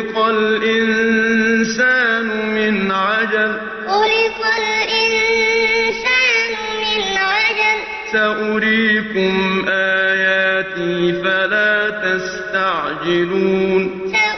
خلق الإنسان من عجل خلق الإنسان من عجل سأريكم آياتي فلا تستعجلون سأريكم